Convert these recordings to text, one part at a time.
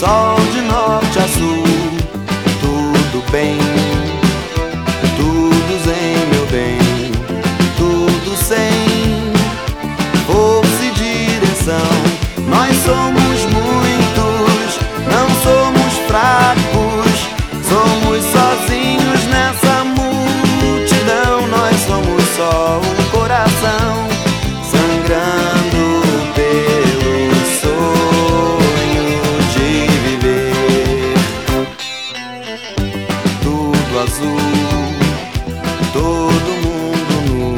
Sol de norte a sul, tudo bem, todo mundo nu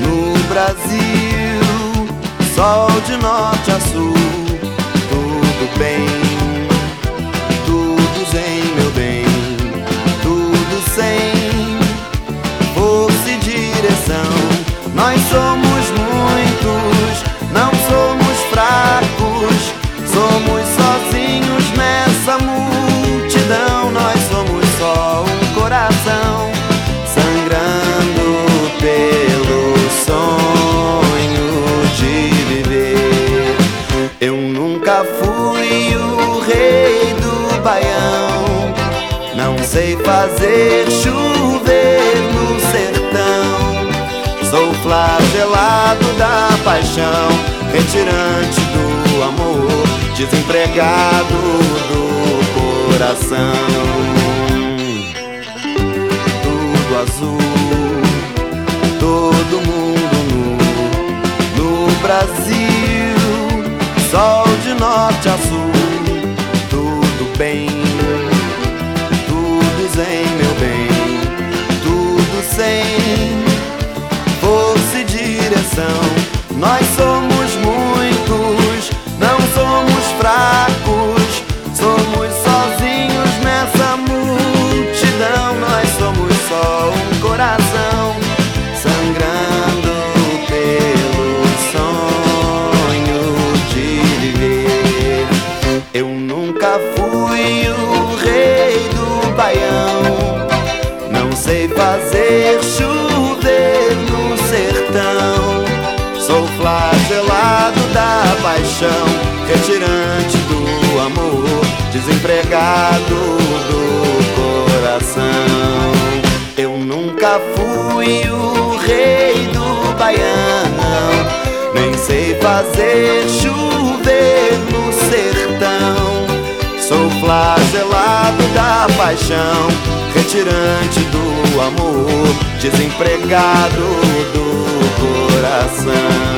no Brasil, sol de norte a sul, baião, não sei fazer chover no sertão. Sou flagelado da paixão, retirante do amor, desempregado do coração. Tudo azul, todo mundo nu no Brasil, sol de norte a sul, bem, baião, não sei fazer chover no sertão. Sou flagelado da paixão, retirante do amor, desempregado do coração. Eu nunca fui o rei do baião, nem sei fazer chover no sertão. Sou flagelado da paixão, retirante do amor, desempregado do coração.